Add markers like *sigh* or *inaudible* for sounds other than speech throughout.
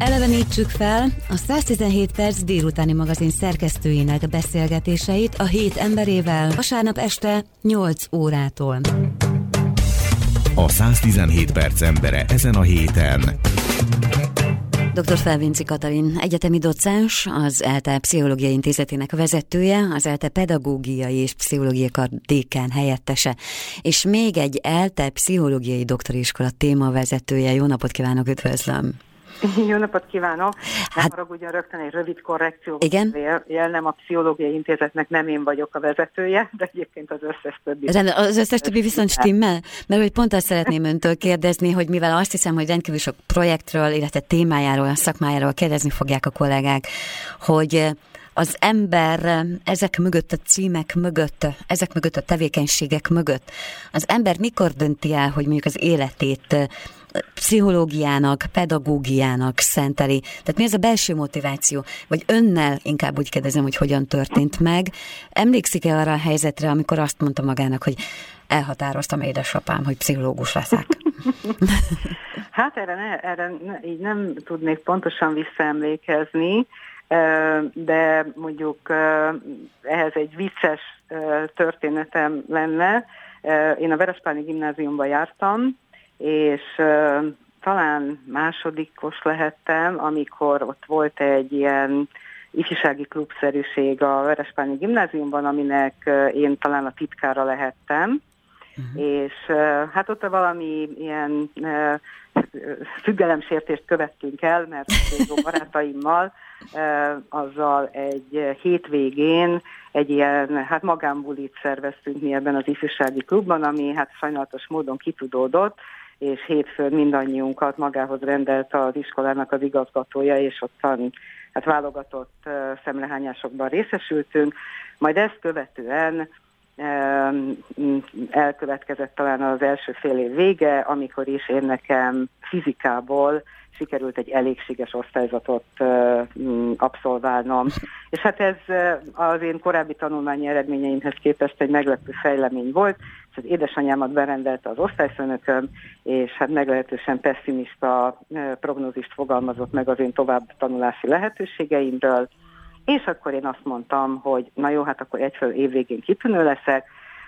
Elevenítsük fel a 117 perc délutáni magazin szerkesztőinek beszélgetéseit a hét emberével vasárnap este 8 órától. A 117 perc embere ezen a héten. Dr. Felvinci Katalin, egyetemi docens, az ELTE Pszichológiai Intézetének vezetője, az ELTE Pedagógiai és Pszichológiai Kar dékán helyettese, és még egy ELTE Pszichológiai Doktoriskola témavezetője. Jó napot kívánok, üdvözlöm! *laughs* Jó napot kívánok! Nem hát, haragudjon rögtön egy rövid korrekció. Igen? nem a Pszichológiai Intézetnek nem én vagyok a vezetője, de egyébként az összes többi. Rend, az összes többi viszont stimmel? Mert hogy pont azt szeretném öntől kérdezni, hogy mivel azt hiszem, hogy rendkívül sok projektről, illetve témájáról, a szakmájáról kérdezni fogják a kollégák, hogy az ember ezek mögött, a címek mögött, ezek mögött a tevékenységek mögött, az ember mikor dönti el, hogy mondjuk az életét pszichológiának, pedagógiának szenteli. Tehát mi ez a belső motiváció? Vagy önnel inkább úgy kérdezem, hogy hogyan történt meg. Emlékszik-e arra a helyzetre, amikor azt mondta magának, hogy elhatároztam édesapám, hogy pszichológus leszek? *laughs* hát erre, ne, erre ne, így nem tudnék pontosan visszaemlékezni, de mondjuk ehhez egy vicces történetem lenne. Én a Verespáni gimnáziumba jártam, és talán másodikos lehettem, amikor ott volt egy ilyen ifjúsági klubszerűség a Verespányi gimnáziumban, aminek én talán a titkára lehettem, uh-huh. és hát ott valami ilyen függelemsértést követtünk el, mert a barátaimmal azzal egy hétvégén egy ilyen hát magánbulit szerveztünk mi ebben az ifjúsági klubban, ami hát sajnálatos módon kitudódott, és hétfőn mindannyiunkat magához rendelt az iskolának az igazgatója, és ottan hát válogatott szemlehányásokban részesültünk. Majd ezt követően elkövetkezett talán az első fél év vége, amikor is én nekem fizikából sikerült egy elégséges osztályzatot abszolválnom. És hát ez az én korábbi tanulmányi eredményeimhez képest egy meglepő fejlemény volt, az édesanyámat berendelte az osztályfőnököm, és hát meglehetősen pessimista prognózist fogalmazott meg az én tovább tanulási lehetőségeimről, és akkor én azt mondtam, hogy na jó, hát akkor egyfelől évvégén kitűnő leszek,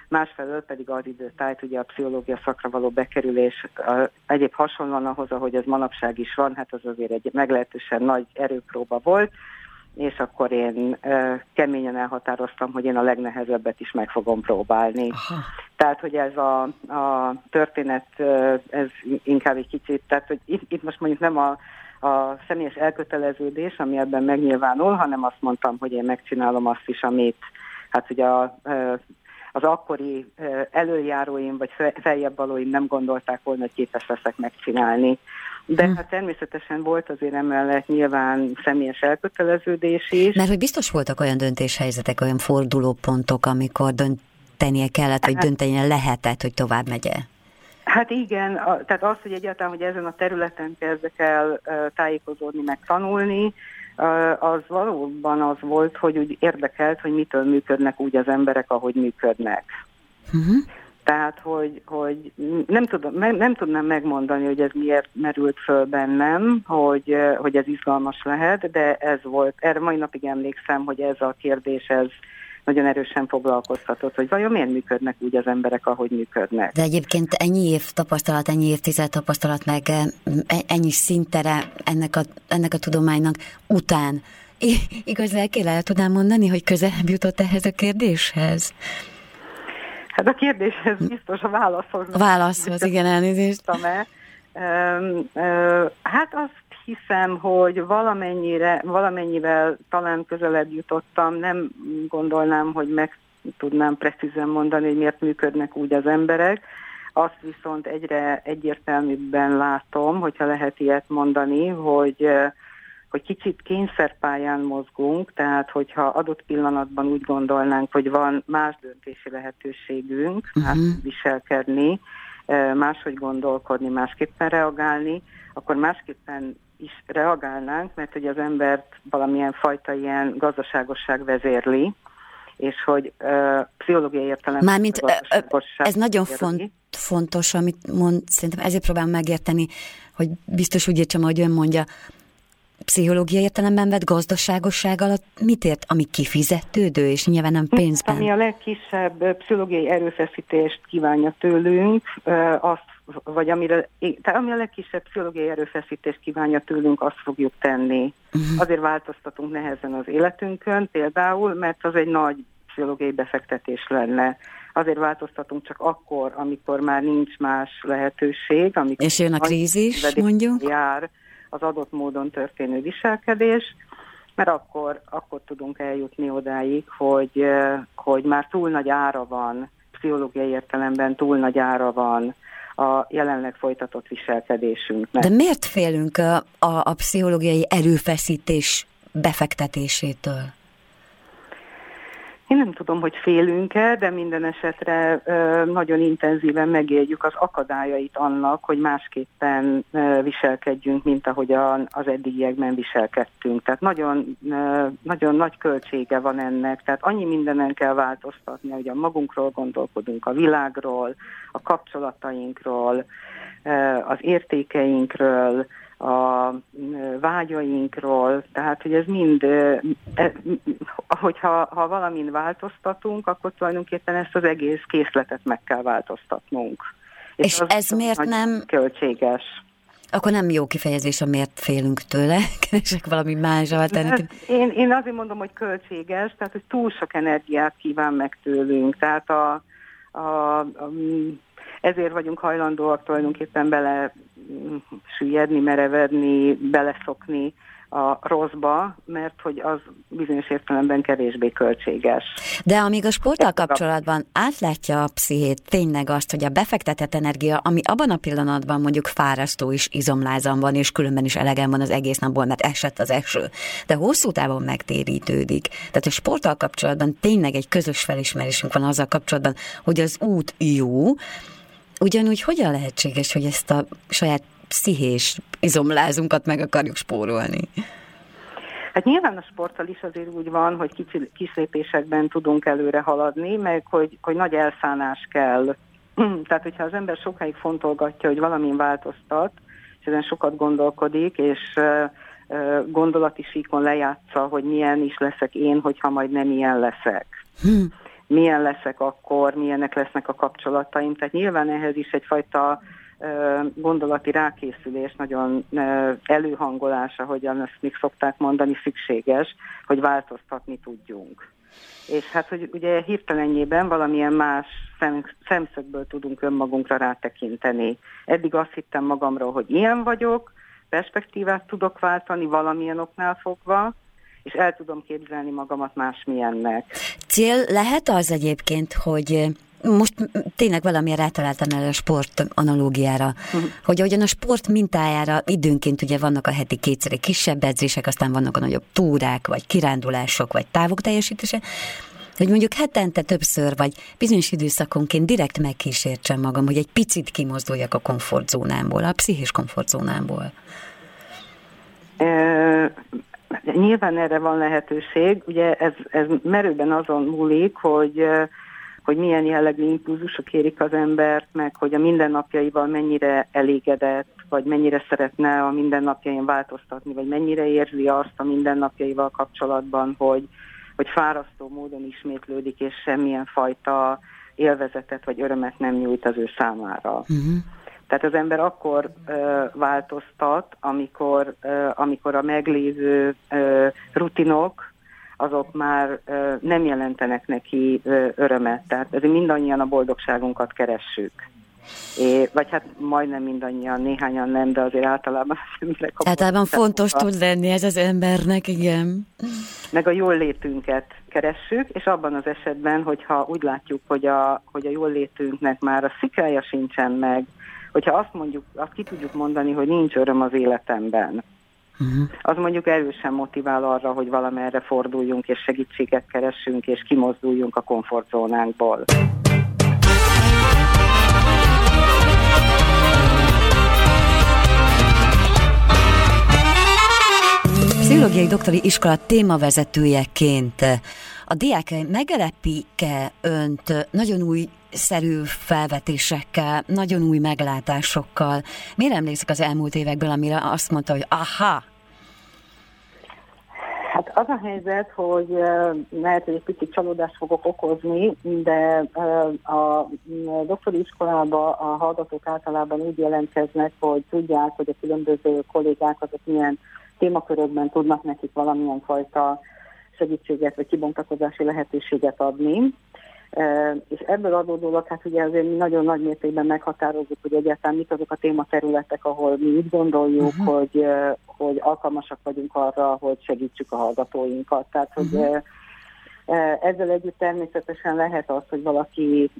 másfelől pedig az időtájt, ugye a pszichológia szakra való bekerülés a, egyéb hasonlóan ahhoz, ahogy ez manapság is van, hát az azért egy meglehetősen nagy erőpróba volt, és akkor én keményen elhatároztam, hogy én a legnehezebbet is meg fogom próbálni. Aha. Tehát, hogy ez a, a történet, ez inkább egy kicsit, tehát, hogy itt, itt most mondjuk nem a, a személyes elköteleződés, ami ebben megnyilvánul, hanem azt mondtam, hogy én megcsinálom azt is, amit hát ugye a, az akkori előjáróim vagy feljebb valóim nem gondolták volna, hogy képes leszek megcsinálni. De hm. hát természetesen volt azért emellett nyilván személyes elköteleződés is. Mert hogy biztos voltak olyan döntéshelyzetek, olyan fordulópontok, amikor döntenie kellett, vagy hát, döntenie lehetett, hogy tovább megye? Hát igen, a, tehát az, hogy egyáltalán, hogy ezen a területen kezdek el tájékozódni, meg tanulni, az valóban az volt, hogy úgy érdekelt, hogy mitől működnek úgy az emberek, ahogy működnek. Uh-huh. Tehát, hogy, hogy nem, tudom, nem tudnám megmondani, hogy ez miért merült föl bennem, hogy, hogy ez izgalmas lehet, de ez volt, erre mai napig emlékszem, hogy ez a kérdés, ez nagyon erősen foglalkoztatott, hogy vajon miért működnek úgy az emberek, ahogy működnek. De egyébként ennyi év tapasztalat, ennyi évtized tapasztalat, meg e, ennyi szintere ennek a, ennek a tudománynak után, igaz lelkél el tudnám mondani, hogy közelebb jutott ehhez a kérdéshez? Hát a kérdéshez biztos a válaszhoz. A válaszhoz, igen, elnézést. Hát azt hiszem, hogy valamennyire, valamennyivel talán közelebb jutottam, nem gondolnám, hogy meg tudnám precízen mondani, hogy miért működnek úgy az emberek. Azt viszont egyre egyértelműbben látom, hogyha lehet ilyet mondani, hogy hogy kicsit kényszerpályán mozgunk, tehát hogyha adott pillanatban úgy gondolnánk, hogy van más döntési lehetőségünk, uh-huh. hát viselkedni, máshogy gondolkodni, másképpen reagálni, akkor másképpen is reagálnánk, mert hogy az embert valamilyen fajta ilyen gazdaságosság vezérli, és hogy uh, pszichológiai értelemben... Mármint ez nagyon font, fontos, amit mond, szerintem ezért próbálom megérteni, hogy biztos úgy értsem, hogy ön mondja, pszichológiai értelemben vett gazdaságosság alatt mit ért, ami kifizetődő, és nyilván nem pénzben? Ami a legkisebb pszichológiai erőfeszítést kívánja tőlünk, azt vagy amire, tehát ami a legkisebb pszichológiai erőfeszítést kívánja tőlünk, azt fogjuk tenni. Uh-huh. Azért változtatunk nehezen az életünkön, például, mert az egy nagy pszichológiai befektetés lenne. Azért változtatunk csak akkor, amikor már nincs más lehetőség. Amikor És jön a krízis, mondjuk? Jár az adott módon történő viselkedés, mert akkor, akkor tudunk eljutni odáig, hogy, hogy már túl nagy ára van, pszichológiai értelemben túl nagy ára van a jelenleg folytatott viselkedésünknek. De miért félünk a, a, a pszichológiai erőfeszítés befektetésétől? Én nem tudom, hogy félünk-e, de minden esetre nagyon intenzíven megéljük az akadályait annak, hogy másképpen viselkedjünk, mint ahogy az eddigiekben viselkedtünk. Tehát nagyon, nagyon nagy költsége van ennek, tehát annyi mindenen kell változtatni, hogy a magunkról gondolkodunk, a világról, a kapcsolatainkról, az értékeinkről, a vágyainkról, tehát hogy ez mind, e, hogyha ha valamin változtatunk, akkor tulajdonképpen ezt az egész készletet meg kell változtatnunk. És, És ez miért nem... Költséges. Akkor nem jó kifejezés, a miért félünk tőle, *laughs* keresek valami más alternatív. Én, én azért mondom, hogy költséges, tehát hogy túl sok energiát kíván meg tőlünk, tehát a, a, a ezért vagyunk hajlandóak tulajdonképpen bele süllyedni, merevedni, beleszokni a rosszba, mert hogy az bizonyos értelemben kevésbé költséges. De amíg a sporttal kapcsolatban átlátja a pszichét tényleg azt, hogy a befektetett energia, ami abban a pillanatban mondjuk fárasztó is izomlázam van, és különben is elegem van az egész napból, mert esett az eső, de hosszú távon megtérítődik. Tehát a sporttal kapcsolatban tényleg egy közös felismerésünk van azzal kapcsolatban, hogy az út jó, Ugyanúgy hogyan lehetséges, hogy ezt a saját pszichés izomlázunkat meg akarjuk spórolni? Hát nyilván a sporttal is azért úgy van, hogy kicsi, kis lépésekben tudunk előre haladni, meg hogy, hogy nagy elszánás kell. *clears throat* Tehát, hogyha az ember sokáig fontolgatja, hogy valamin változtat, és ezen sokat gondolkodik, és gondolati síkon lejátsza, hogy milyen is leszek én, hogyha majd nem ilyen leszek. Hm milyen leszek akkor, milyenek lesznek a kapcsolataim. Tehát nyilván ehhez is egyfajta gondolati rákészülés, nagyon előhangolása, hogyan ezt még szokták mondani, szükséges, hogy változtatni tudjunk. És hát, hogy ugye hirtelenjében valamilyen más szem, szemszögből tudunk önmagunkra rátekinteni. Eddig azt hittem magamról, hogy ilyen vagyok, perspektívát tudok váltani valamilyen oknál fogva, és el tudom képzelni magamat másmilyennek. Cél lehet az egyébként, hogy most tényleg valamilyen rátaláltam el a sport analógiára, uh-huh. hogy ahogyan a sport mintájára időnként ugye vannak a heti kétszeri kisebb edzések, aztán vannak a nagyobb túrák, vagy kirándulások, vagy távok teljesítése, hogy mondjuk hetente többször, vagy bizonyos időszakonként direkt megkísértsem magam, hogy egy picit kimozduljak a komfortzónámból, a pszichés komfortzónámból. Nyilván erre van lehetőség, ugye ez, ez merőben azon múlik, hogy hogy milyen jellegű impulzusok érik az embert, meg hogy a mindennapjaival mennyire elégedett, vagy mennyire szeretne a mindennapjain változtatni, vagy mennyire érzi azt a mindennapjaival kapcsolatban, hogy, hogy fárasztó módon ismétlődik, és semmilyen fajta élvezetet vagy örömet nem nyújt az ő számára. Uh-huh. Tehát az ember akkor ö, változtat, amikor, ö, amikor a meglévő ö, rutinok, azok már ö, nem jelentenek neki ö, örömet. Tehát ezért mindannyian a boldogságunkat keressük. É, vagy hát majdnem mindannyian, néhányan nem, de azért általában az emberek... Általában fontos tud lenni ez az embernek, igen. Meg a jól létünket keressük, és abban az esetben, hogyha úgy látjuk, hogy a, hogy a jól létünknek már a szikája sincsen meg, hogyha azt mondjuk, azt ki tudjuk mondani, hogy nincs öröm az életemben, uh-huh. az mondjuk erősen motivál arra, hogy valamerre forduljunk, és segítséget keressünk, és kimozduljunk a komfortzónánkból. Pszichológiai doktori iskola témavezetőjeként a diák megelepik-e önt nagyon új szerű felvetésekkel, nagyon új meglátásokkal. Miért emlékszik az elmúlt évekből, amire azt mondta, hogy aha, Hát az a helyzet, hogy lehet, hogy egy picit csalódást fogok okozni, de a doktori iskolába a hallgatók általában úgy jelentkeznek, hogy tudják, hogy a különböző kollégák azok milyen témakörökben tudnak nekik valamilyen fajta segítséget vagy kibontakozási lehetőséget adni. És ebből adódólag, hát ugye azért mi nagyon nagy mértékben meghatározzuk, hogy egyáltalán mik azok a tématerületek, ahol mi úgy gondoljuk, uh-huh. hogy, hogy alkalmasak vagyunk arra, hogy segítsük a hallgatóinkat. Tehát, hogy uh-huh. ezzel együtt természetesen lehet az, hogy valaki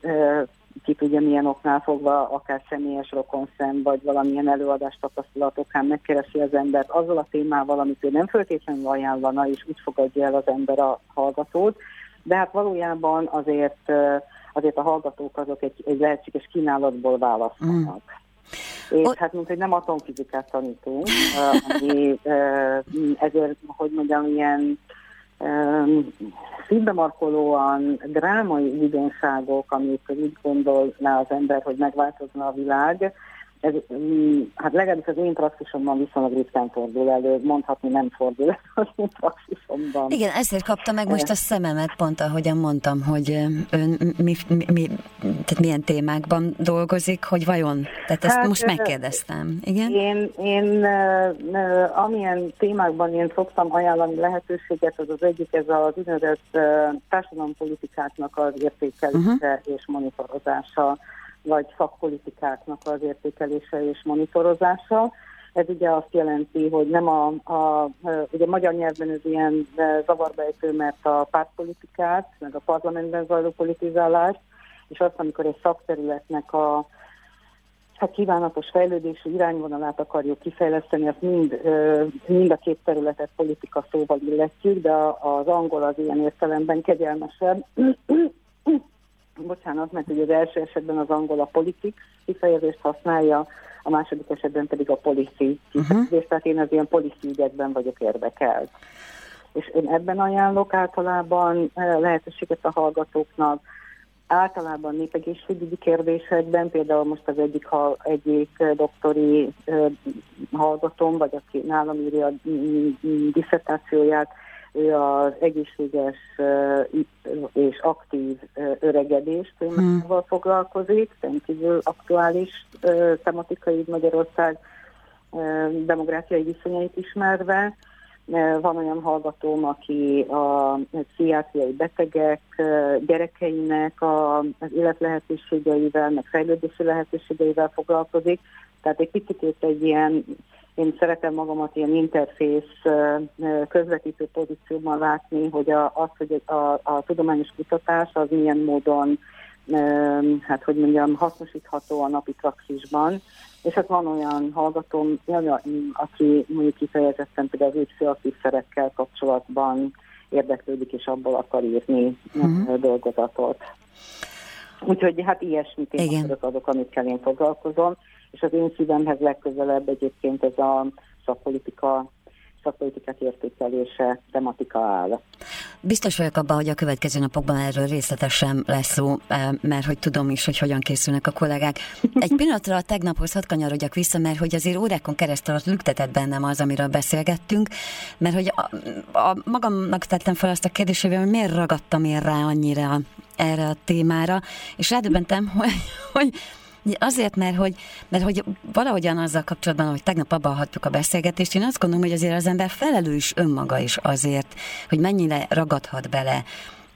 ki tudja milyen oknál fogva, akár személyes rokonszem, vagy valamilyen előadás tapasztalatokán megkeresi az embert azzal a témával, amit ő nem föltétlenül ajánlana, és úgy fogadja el az ember a hallgatót, de hát valójában azért, azért a hallgatók azok egy, egy lehetséges kínálatból választanak. Mm. És hát, mint hogy nem atomfizikát tanítunk, ami ezért, hogy mondjam, ilyen szívbe markolóan drámai újdonságok, amit úgy gondolná az ember, hogy megváltozna a világ, ez, mm, hát legalábbis az én praxisomban viszonylag ritkán fordul elő, mondhatni nem fordul elő az én praxisomban. Igen, ezért kapta meg most a szememet, pont ahogyan mondtam, hogy ön mi, mi, mi, tehát milyen témákban dolgozik, hogy vajon, tehát ezt hát, most megkérdeztem, igen? Én, én amilyen témákban én szoktam ajánlani lehetőséget, az az egyik, ez az úgynevezett társadalompolitikáknak az értékelése uh-huh. és monitorozása vagy szakpolitikáknak az értékelése és monitorozása. Ez ugye azt jelenti, hogy nem a, a ugye magyar nyelvben ez ilyen zavarbejtő, mert a pártpolitikát, meg a parlamentben zajló politizálást, és azt, amikor egy szakterületnek a hát kívánatos fejlődési irányvonalát akarjuk kifejleszteni, azt mind, mind a két területet politika szóval illetjük, de az angol az ilyen értelemben kegyelmesebb bocsánat, mert ugye az első esetben az angol a politik kifejezést használja, a második esetben pedig a policy kifejezést, uh-huh. tehát én az ilyen policy ügyekben vagyok érdekelt. És én ebben ajánlok általában eh, lehetőséget a hallgatóknak, általában népegészségügyi kérdésekben, például most az egyik, ha, egyik eh, doktori eh, hallgatom, vagy aki nálam írja a mm, mm, diszertációját, ő az egészséges és aktív öregedés témával hmm. foglalkozik, rendkívül aktuális tematikai Magyarország demográfiai viszonyait ismerve. Van olyan hallgatóm, aki a pszichiátriai betegek gyerekeinek az életlehetőségeivel, meg fejlődési lehetőségeivel foglalkozik. Tehát egy kicsit egy ilyen én szeretem magamat ilyen interfész közvetítő pozícióban látni, hogy a, az, hogy a, a tudományos kutatás az milyen módon, hát hogy mondjam, hasznosítható a napi praxisban. És hát van olyan hallgatóm, aki mondjuk kifejezetten például az pszichoaktív szerekkel kapcsolatban érdeklődik, és abból akar írni uh-huh. dolgozatot. Úgyhogy hát ilyesmit én azok, amikkel én foglalkozom és az én szívemhez legközelebb egyébként ez a szakpolitika szakpolitikák értékelése tematika áll. Biztos vagyok abban, hogy a következő napokban erről részletesen lesz szó, eh, mert hogy tudom is, hogy hogyan készülnek a kollégák. Egy pillanatra a tegnaphoz hadd kanyarodjak vissza, mert hogy azért órákon keresztül az lüktetett bennem az, amiről beszélgettünk, mert hogy a, a magamnak tettem fel azt a kérdést, hogy miért ragadtam én rá annyira erre a témára, és rádöbbentem, *laughs* hogy, hogy Azért, mert hogy, mert hogy valahogyan azzal kapcsolatban, hogy tegnap abba hagytuk a beszélgetést, én azt gondolom, hogy azért az ember felelős önmaga is azért, hogy mennyire ragadhat bele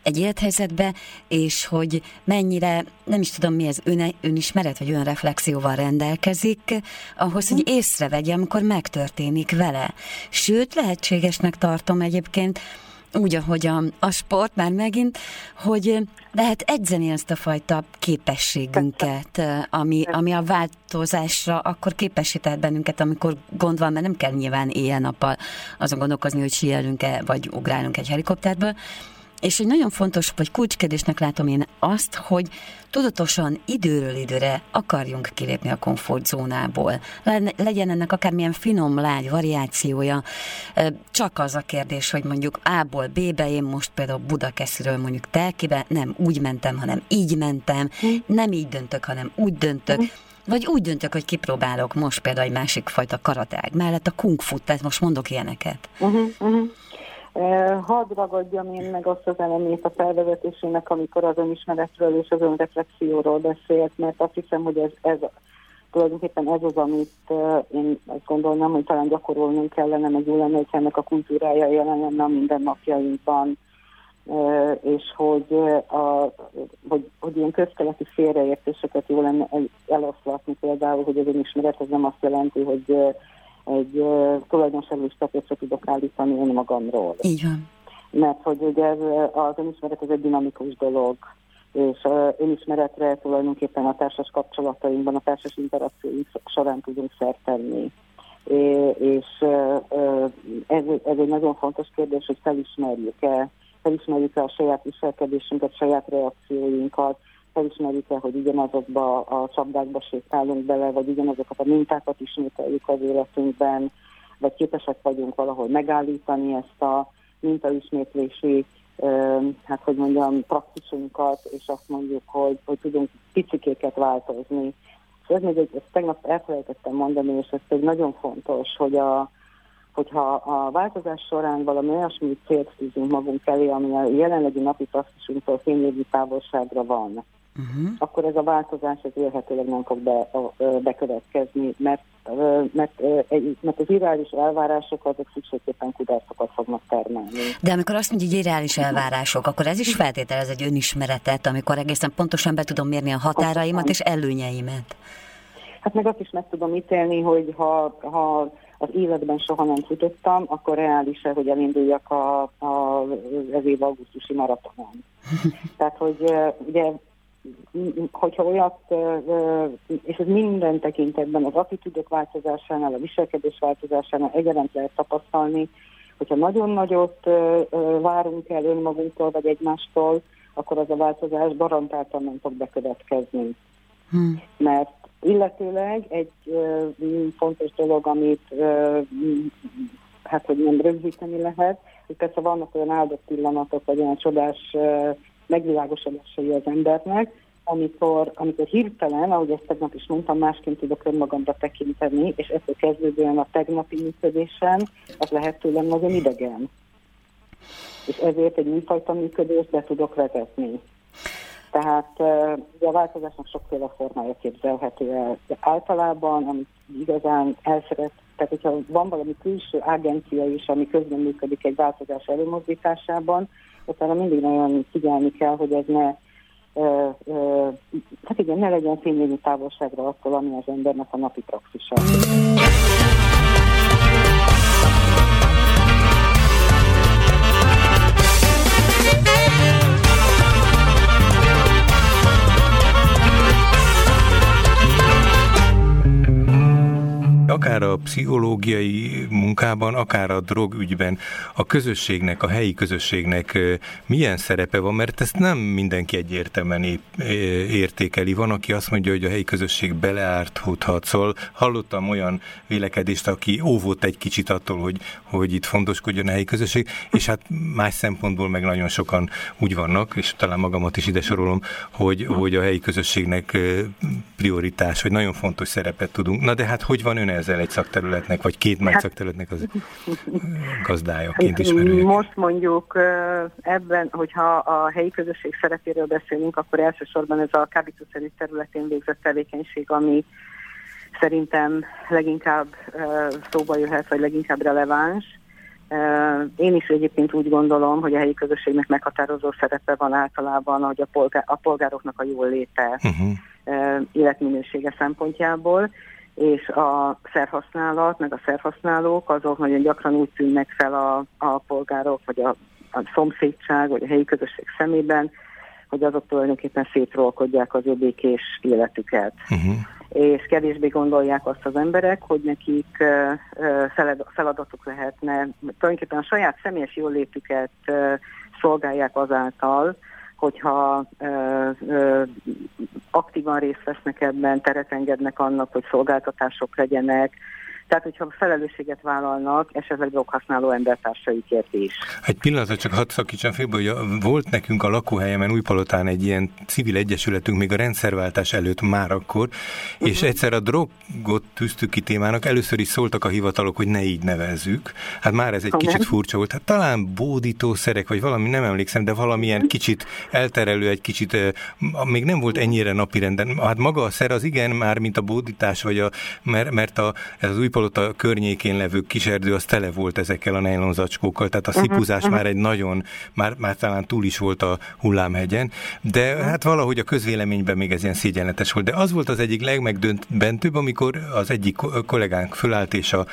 egy élethelyzetbe, és hogy mennyire, nem is tudom mi ez, ön, önismeret vagy önreflexióval rendelkezik, ahhoz, hogy észrevegye, amikor megtörténik vele. Sőt, lehetségesnek tartom egyébként, úgy, ahogy a, a sport már megint, hogy lehet edzeni ezt a fajta képességünket, ami, ami a változásra akkor képesített bennünket, amikor gond van, mert nem kell nyilván éjjel-nappal azon gondolkozni, hogy síelünk-e, vagy ugrálunk egy helikopterből, és egy nagyon fontos, vagy kulcskedésnek látom én azt, hogy tudatosan időről időre akarjunk kilépni a komfortzónából. Legyen ennek akármilyen finom, lágy variációja. Csak az a kérdés, hogy mondjuk A-ból B-be, én most például Budakesziről mondjuk Telkibe, nem úgy mentem, hanem így mentem, nem így döntök, hanem úgy döntök. Vagy úgy döntök, hogy kipróbálok most például egy másik fajta karatág mellett a kung fu, tehát most mondok ilyeneket. Uh-huh, uh-huh. Hadd ragadjam én meg azt az elemét a felvezetésének, amikor az önismeretről és az önreflexióról beszélt, mert azt hiszem, hogy ez, ez tulajdonképpen ez az, amit én azt gondolnám, hogy talán gyakorolnunk kellene, meg jó lenne, ennek a kultúrája jelen lenne a mindennapjainkban, és hogy, a, hogy, hogy ilyen közkeleti félreértéseket jó lenne eloszlatni például, hogy az önismeret az nem azt jelenti, hogy egy tulajdonságú statuszra tudok állítani önmagamról. Így van. Mert hogy ugye az önismeret ez egy dinamikus dolog, és önismeretre tulajdonképpen a társas kapcsolatainkban, a társas interakcióink során tudunk szert tenni. És ez, ez egy nagyon fontos kérdés, hogy felismerjük-e, felismerjük-e a saját viselkedésünket, saját reakcióinkat, felismerjük-e, hogy ugyanazokba a csapdákba sétálunk bele, vagy ugyanazokat a mintákat ismételjük az életünkben, vagy képesek vagyunk valahol megállítani ezt a mintaismétlési, hát hogy mondjam, praxisunkat, és azt mondjuk, hogy, hogy tudunk picikéket változni. És ez még egy, ezt tegnap elfelejtettem mondani, és ez egy nagyon fontos, hogy a, hogyha a változás során valami olyasmi célt tűzünk magunk elé, ami a jelenlegi napi praxisunktól fényévi távolságra van, uh-huh. akkor ez a változás ez élhetőleg nem fog be, bekövetkezni, mert, mert, mert az irreális elvárások azok szükségképpen kudarcokat fognak termelni. De amikor azt mondja, hogy irreális elvárások, akkor ez is feltételez egy önismeretet, amikor egészen pontosan be tudom mérni a határaimat és előnyeimet. Hát meg azt is meg tudom ítélni, hogy ha, ha az életben soha nem futottam, akkor reális-e, hogy elinduljak a, a, az év augusztusi maratonon. *laughs* Tehát, hogy ugye hogyha olyat, és ez minden tekintetben az attitűdök változásánál, a viselkedés változásánál egyaránt lehet tapasztalni, hogyha nagyon nagyot várunk el önmagunktól vagy egymástól, akkor az a változás garantáltan nem fog bekövetkezni. Hmm. Mert illetőleg egy fontos dolog, amit hát hogy nem rögzíteni lehet, hogy persze vannak olyan áldott pillanatok, vagy olyan csodás megvilágosodásai az embernek, amikor, amikor hirtelen, ahogy ezt tegnap is mondtam, másként tudok önmagamra tekinteni, és ettől kezdődően a tegnapi működésem, az lehet tőlem nagyon idegen. És ezért egy újfajta működést be tudok vezetni. Tehát a változásnak sokféle formája képzelhető el. De általában, amit igazán elszeret, tehát hogyha van valami külső agencia is, ami közben működik egy változás előmozdításában, utána mindig nagyon figyelni kell, hogy ez ne hát igen, ne legyen fénylényű távolságra attól, ami az embernek a napi praxisa. Akár a pszichológiai munkában, akár a drogügyben a közösségnek, a helyi közösségnek milyen szerepe van, mert ezt nem mindenki egyértelműen értékeli. Van, aki azt mondja, hogy a helyi közösség beleárthathat. Szóval hallottam olyan vélekedést, aki óvott egy kicsit attól, hogy, hogy itt fontoskodjon a helyi közösség, és hát más szempontból meg nagyon sokan úgy vannak, és talán magamat is ide sorolom, hogy, hogy a helyi közösségnek prioritás, vagy nagyon fontos szerepet tudunk. Na de hát hogy van ön ezzel egy szakterületnek, vagy két nagy hát, szakterületnek az gazdájaként ismerőjük? Most mondjuk ebben, hogyha a helyi közösség szerepéről beszélünk, akkor elsősorban ez a kábítószerű területén végzett tevékenység, ami szerintem leginkább szóba jöhet, vagy leginkább releváns. Én is egyébként úgy gondolom, hogy a helyi közösségnek meghatározó szerepe van általában, hogy a, polgár, a polgároknak a jól léte, uh-huh. életminősége szempontjából és a szerhasználat, meg a szerhasználók, azok nagyon gyakran úgy tűnnek fel a, a polgárok, vagy a, a szomszédság, vagy a helyi közösség szemében, hogy azok tulajdonképpen szétrolkodják az ő békés életüket. Uh-huh. És kevésbé gondolják azt az emberek, hogy nekik feladatuk lehetne, tulajdonképpen a saját személyes jólétüket szolgálják azáltal, hogyha ö, ö, aktívan részt vesznek ebben, teret engednek annak, hogy szolgáltatások legyenek, Tehát, hogyha felelősséget vállalnak, esetleg droghasználó embertársaikért is. Egy pillanatra csak hadd szakítsam félbe, hogy volt nekünk a lakóhelyemen Újpalotán egy ilyen civil egyesületünk még a rendszerváltás előtt már akkor, uh-huh. és egyszer a drogot tűztük ki témának, először is szóltak a hivatalok, hogy ne így nevezzük. Hát már ez egy ha, kicsit nem? furcsa volt. Hát talán bódítószerek, vagy valami, nem emlékszem, de valamilyen kicsit elterelő, egy kicsit, még nem volt ennyire napirenden. Hát maga a szer az igen, már mint a bódítás, vagy a, mert, mert a, ez az Újpalota környékén levő kiserdő az tele volt ezekkel a nejlonzacskókkal, tehát a uh-huh, szipuzás uh-huh. már egy nagyon, már, már talán túl is volt a hullámhegyen, de hát valahogy a közvéleményben még ez ilyen szégyenletes volt. De az volt az egyik legmegdöntőbb, amikor az egyik kollégánk fölállt, és a,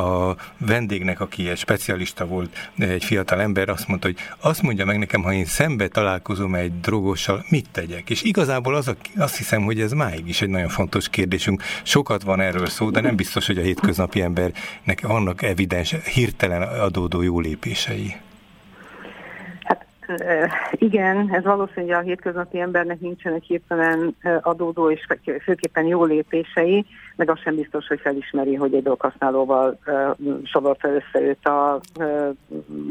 a vendégnek, aki egy specialista volt, egy fiatal ember, azt mondta, hogy azt mondja meg nekem, ha én szembe találkozom egy drogossal, mit tegyek? És igazából az a, azt hiszem, hogy ez máig is egy nagyon fontos kérdésünk. Sokat van erről szó, de nem biztos, hogy a hétköznapi embernek vannak evidens, hirtelen adódó jó lépései. Hát igen, ez valószínűleg a hétköznapi embernek nincsenek hirtelen adódó és főképpen jó lépései, meg az sem biztos, hogy felismeri, hogy egy droghasználóval sovorta össze őt a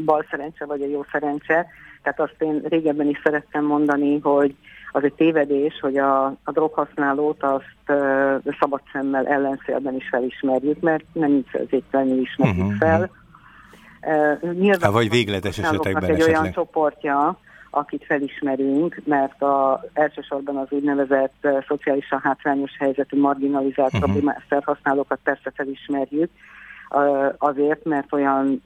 bal szerencse vagy a jó szerencse. Tehát azt én régebben is szerettem mondani, hogy az egy tévedés, hogy a, a droghasználót azt uh, szabad szemmel ellenszélben is felismerjük, mert nem így feltétlenül ismerjük uh-huh. fel. Uh, nyilván Há, vagy végletes esetekben egy esetleg. olyan csoportja, akit felismerünk, mert a, elsősorban az úgynevezett uh, szociálisan hátrányos helyzetű marginalizált uh-huh. problémás felhasználókat persze felismerjük, azért, mert olyan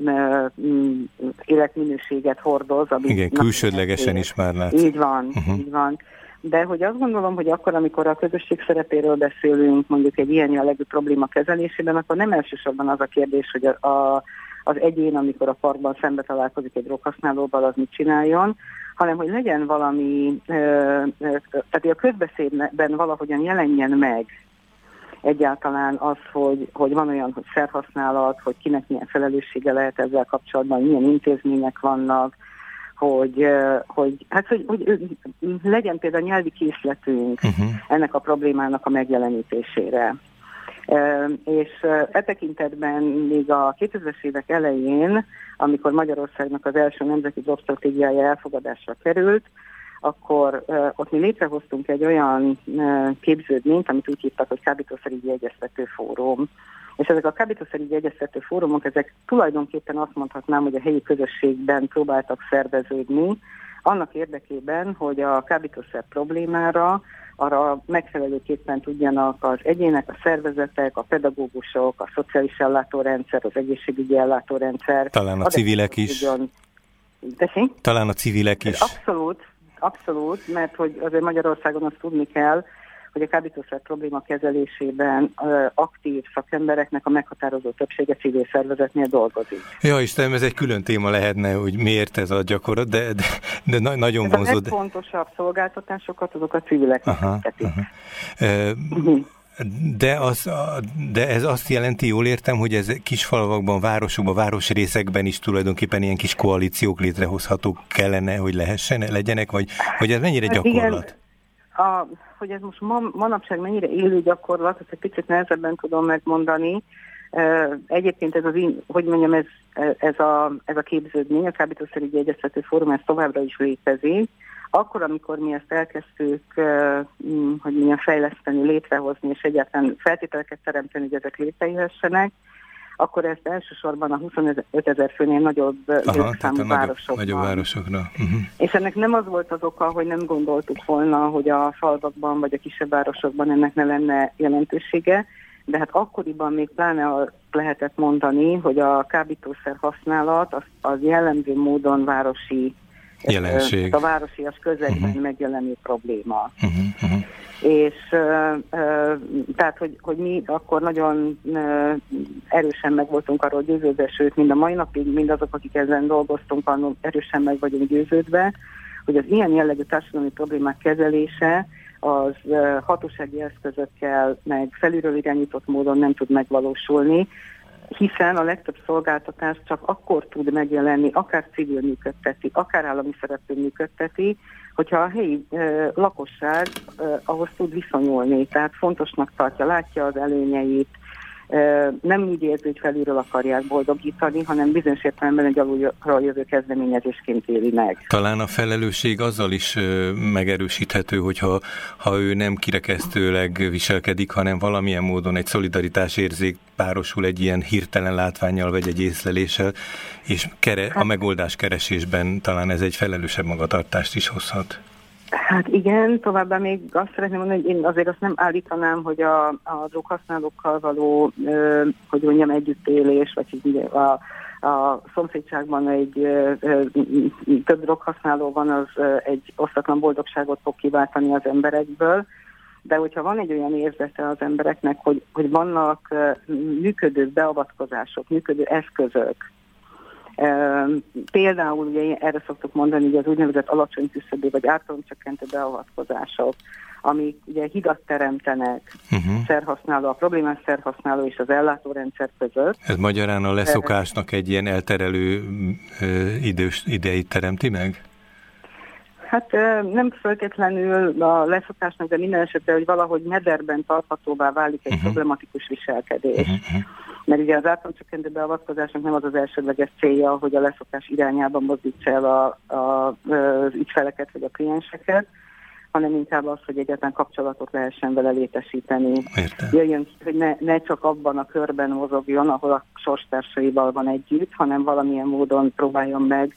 életminőséget hordoz. Amit Igen, külsődlegesen is már látszik. Így van, uh-huh. így van. De hogy azt gondolom, hogy akkor, amikor a közösség szerepéről beszélünk, mondjuk egy ilyen jellegű probléma kezelésében, akkor nem elsősorban az a kérdés, hogy a, a, az egyén, amikor a parkban szembe találkozik egy droghasználóval, az mit csináljon, hanem hogy legyen valami, tehát a közbeszédben valahogyan jelenjen meg egyáltalán az, hogy, hogy van olyan, hogy szerhasználat, hogy kinek milyen felelőssége lehet ezzel kapcsolatban, milyen intézmények vannak, hogy, hogy, hát, hogy, hogy legyen például nyelvi készletünk uh-huh. ennek a problémának a megjelenítésére. És e tekintetben még a 2000-es évek elején, amikor Magyarországnak az első nemzeti drogstratégiája elfogadásra került, akkor ott mi létrehoztunk egy olyan képződményt, amit úgy hívtak, hogy kábítószerügyi egyeztető fórum. És ezek a kábítószerügyi egyeztető fórumok, ezek tulajdonképpen azt mondhatnám, hogy a helyi közösségben próbáltak szerveződni, annak érdekében, hogy a kábítószer problémára arra megfelelőképpen tudjanak az egyének, a szervezetek, a pedagógusok, a szociális ellátórendszer, az egészségügyi ellátórendszer. Talán a civilek is. Tudjon... Talán a civilek is. Abszolút, Abszolút, mert hogy azért Magyarországon azt tudni kell, hogy a kábítószer probléma kezelésében aktív szakembereknek a meghatározó többsége civil szervezetnél dolgozik. Ja, Istenem, ez egy külön téma lehetne, hogy miért ez a gyakorlat, de, de, de na, nagyon vonzó. A legfontosabb szolgáltatásokat azok a civilek aha, aha. Uh, de, az, de ez azt jelenti, jól értem, hogy ez kisfalvakban, városokban, városrészekben is tulajdonképpen ilyen kis koalíciók létrehozhatók kellene, hogy lehessen, legyenek, vagy, vagy ez mennyire hát gyakorlat? Igen, a, hogy ez most ma, manapság mennyire élő gyakorlat, ezt egy picit nehezebben tudom megmondani. Egyébként ez az, hogy mondjam, ez, ez, a, ez a képződmény, a kábítószerügyi egyeztető fórum, ez továbbra is létezik. Akkor, amikor mi ezt elkezdtük, mm, hogy milyen fejleszteni, létrehozni, és egyáltalán feltételeket teremteni, hogy ezek létrejöhessenek, akkor ezt elsősorban a 25 ezer főnél nagyobb Aha, számú városokban. Nagyobb városokra. Uh-huh. És ennek nem az volt az oka, hogy nem gondoltuk volna, hogy a falvakban vagy a kisebb városokban ennek ne lenne jelentősége, de hát akkoriban még pláne lehetett mondani, hogy a kábítószer használat az, az jellemző módon városi jelenség. A városias közegben uh-huh. megjelenő probléma. Uh-huh. És uh, uh, tehát, hogy, hogy mi akkor nagyon uh, erősen meg voltunk arról győződve, sőt, mind a mai napig, mind azok, akik ezen dolgoztunk, annól erősen meg vagyunk győződve, hogy az ilyen jellegű társadalmi problémák kezelése az uh, hatósági eszközökkel, meg felülről irányított módon nem tud megvalósulni, hiszen a legtöbb szolgáltatás csak akkor tud megjelenni, akár civil működteti, akár állami szereplő működteti, hogyha a helyi e, lakosság e, ahhoz tud viszonyulni, tehát fontosnak tartja, látja az előnyeit, nem úgy érzi, hogy felülről akarják boldogítani, hanem bizonyos értelemben egy alulról jövő kezdeményezésként éli meg. Talán a felelősség azzal is megerősíthető, hogyha ha ő nem kirekesztőleg viselkedik, hanem valamilyen módon egy szolidaritás érzék párosul egy ilyen hirtelen látványjal vagy egy észleléssel, és kere, a hát- megoldás keresésben talán ez egy felelősebb magatartást is hozhat. Hát igen, továbbá még azt szeretném mondani, hogy én azért azt nem állítanám, hogy a, a droghasználókkal való, ö, hogy mondjam, együttélés, vagy hogy a, a szomszédságban egy ö, ö, több droghasználó van, az ö, egy osztatlan boldogságot fog kiváltani az emberekből, de hogyha van egy olyan érzete az embereknek, hogy, hogy vannak működő beavatkozások, működő eszközök, Például ugye erre szoktuk mondani, hogy az úgynevezett alacsony küszöbé vagy ártalomcsökkentő beavatkozások, amik ugye hidat teremtenek uh-huh. szerhasználó, a problémás szerhasználó és az ellátórendszer között. Ez magyarán a leszokásnak egy ilyen elterelő idős, idejét teremti meg? Hát nem feltétlenül a leszokásnak, de minden esetre, hogy valahogy mederben tarthatóvá válik egy uh-huh. problematikus viselkedés. Uh-huh. Mert ugye az ártalomcsökkentő beavatkozásnak nem az az elsődleges célja, hogy a leszokás irányában mozdítsa el a, a, az ügyfeleket vagy a klienseket, hanem inkább az, hogy egyetlen kapcsolatot lehessen vele létesíteni. Értem. Jöjjön ki, hogy ne, ne csak abban a körben mozogjon, ahol a sorstársaival van együtt, hanem valamilyen módon próbáljon meg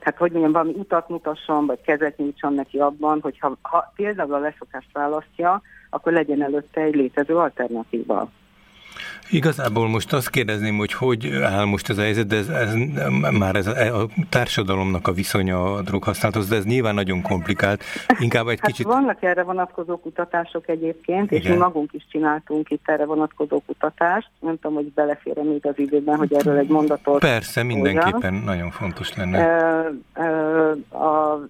hát hogy mondjam, valami utat mutasson, vagy kezet nyújtson neki abban, hogy ha, ha például a leszokást választja, akkor legyen előtte egy létező alternatíva. Igazából most azt kérdezném, hogy hogy áll most ez a helyzet, de ez, ez már ez a, a társadalomnak a viszonya a droghasználathoz, de ez nyilván nagyon komplikált. Inkább egy hát kicsit... Vannak erre vonatkozó kutatások egyébként, Igen. és mi magunk is csináltunk itt erre vonatkozó kutatást. Nem tudom, hogy belefér még az időben, hogy erről egy mondatot... Persze, mindenképpen olyan. nagyon fontos lenne. A, a az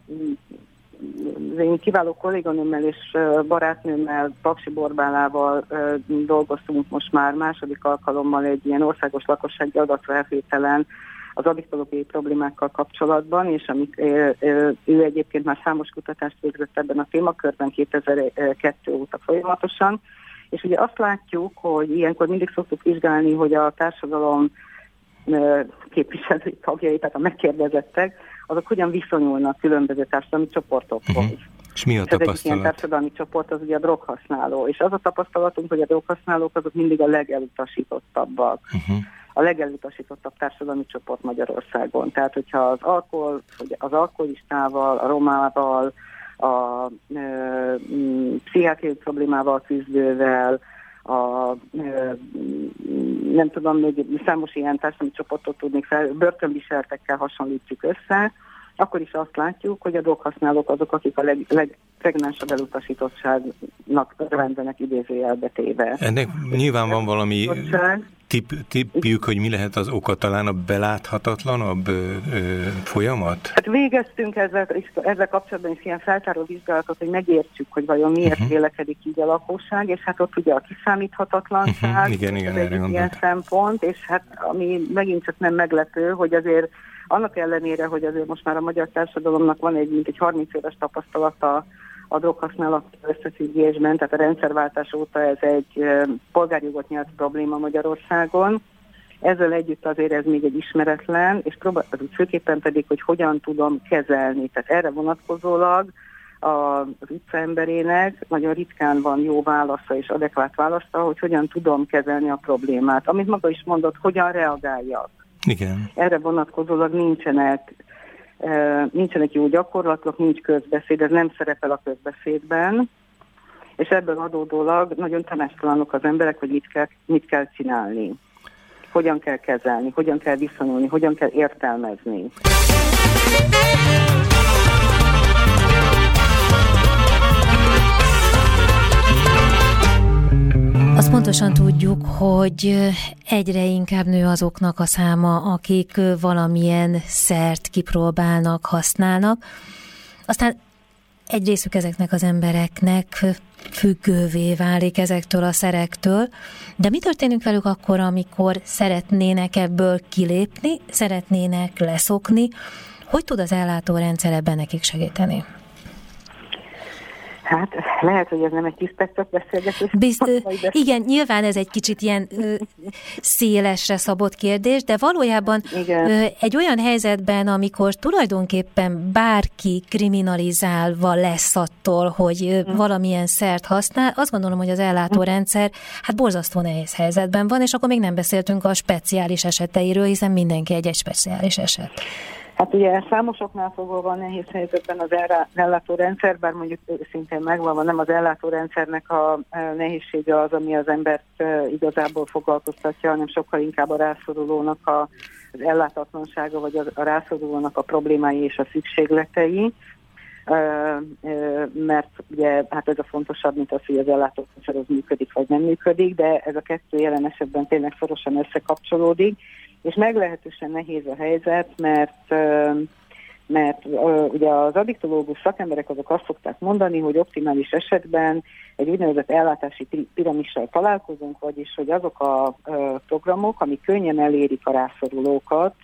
én kiváló kolléganőmmel és barátnőmmel, Paksi Borbálával dolgoztunk most már második alkalommal egy ilyen országos lakossági adatfelvételen az adiktológiai problémákkal kapcsolatban, és amik, ő egyébként már számos kutatást végzett ebben a témakörben 2002 óta folyamatosan, és ugye azt látjuk, hogy ilyenkor mindig szoktuk vizsgálni, hogy a társadalom képviselői tagjai, tehát a megkérdezettek, azok hogyan viszonyulnak különböző társadalmi csoportokhoz. Uh-huh. És mi a és tapasztalat? Ez egy ilyen társadalmi csoport az ugye a droghasználó. És az a tapasztalatunk, hogy a droghasználók azok mindig a legelutasítottabbak. Uh-huh. A legelutasítottabb társadalmi csoport Magyarországon. Tehát, hogyha az alkohol, az alkoholistával, a romával, a ö, pszichiátriai problémával küzdővel, a, nem tudom, még számos ilyen társadalmi csoportot tudnék fel, börtönviseltekkel hasonlítjuk össze, akkor is azt látjuk, hogy a droghasználók azok, akik a leg, legpregnánsabb elutasítottságnak rendenek idézőjelbe téve. Ennek nyilván van valami tip, tipjük, hogy mi lehet az oka, talán a beláthatatlanabb ö, ö, folyamat? Hát végeztünk ezzel, ezzel kapcsolatban is ilyen feltáró vizsgálatot, hogy megértsük, hogy vajon miért uh-huh. vélekedik így a lakosság, és hát ott ugye a kiszámíthatatlanság, uh-huh. igen, igen, ez egy ilyen szempont, és hát ami megint csak nem meglepő, hogy azért annak ellenére, hogy azért most már a magyar társadalomnak van egy mint egy 30 éves tapasztalata a droghasználat összefüggésben, tehát a rendszerváltás óta ez egy polgárjogot nyert probléma Magyarországon. Ezzel együtt azért ez még egy ismeretlen, és főképpen pedig, hogy hogyan tudom kezelni. Tehát erre vonatkozólag az utcaemberének nagyon ritkán van jó válasza és adekvát válasza, hogy hogyan tudom kezelni a problémát. Amit maga is mondott, hogyan reagáljak. Igen. Erre vonatkozólag nincsenek, nincsenek jó gyakorlatok, nincs közbeszéd, ez nem szerepel a közbeszédben, és ebből adódólag nagyon tanástalanok az emberek, hogy mit kell, mit kell csinálni, hogyan kell kezelni, hogyan kell viszonyulni, hogyan kell értelmezni. Azt pontosan tudjuk, hogy egyre inkább nő azoknak a száma, akik valamilyen szert kipróbálnak, használnak. Aztán egy részük ezeknek az embereknek függővé válik ezektől a szerektől, de mi történik velük akkor, amikor szeretnének ebből kilépni, szeretnének leszokni? Hogy tud az ellátórendszer ebben nekik segíteni? Hát lehet, hogy ez nem egy 10 perces beszélgetés. Bizt, *laughs* igen, nyilván ez egy kicsit ilyen ö, szélesre szabott kérdés, de valójában ö, egy olyan helyzetben, amikor tulajdonképpen bárki kriminalizálva lesz attól, hogy ö, hm. valamilyen szert használ, azt gondolom, hogy az ellátórendszer hát borzasztó nehéz helyzetben van, és akkor még nem beszéltünk a speciális eseteiről, hiszen mindenki egy-egy speciális eset. Hát ugye számosoknál fogva van nehéz helyzetben az ellátórendszer, bár mondjuk szintén megvan, nem az ellátórendszernek a nehézsége az, ami az embert igazából foglalkoztatja, hanem sokkal inkább a rászorulónak a, az ellátatlansága, vagy a, a rászorulónak a problémái és a szükségletei. Mert ugye hát ez a fontosabb, mint az, hogy az ellátórendszer az működik vagy nem működik, de ez a kettő jelen esetben tényleg szorosan összekapcsolódik, és meglehetősen nehéz a helyzet, mert mert ugye az addiktológus szakemberek azok azt szokták mondani, hogy optimális esetben egy úgynevezett ellátási piramissal találkozunk, vagyis hogy azok a programok, amik könnyen elérik a rászorulókat,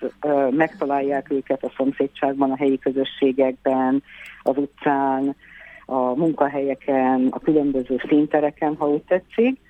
megtalálják őket a szomszédságban, a helyi közösségekben, az utcán, a munkahelyeken, a különböző színtereken, ha úgy tetszik,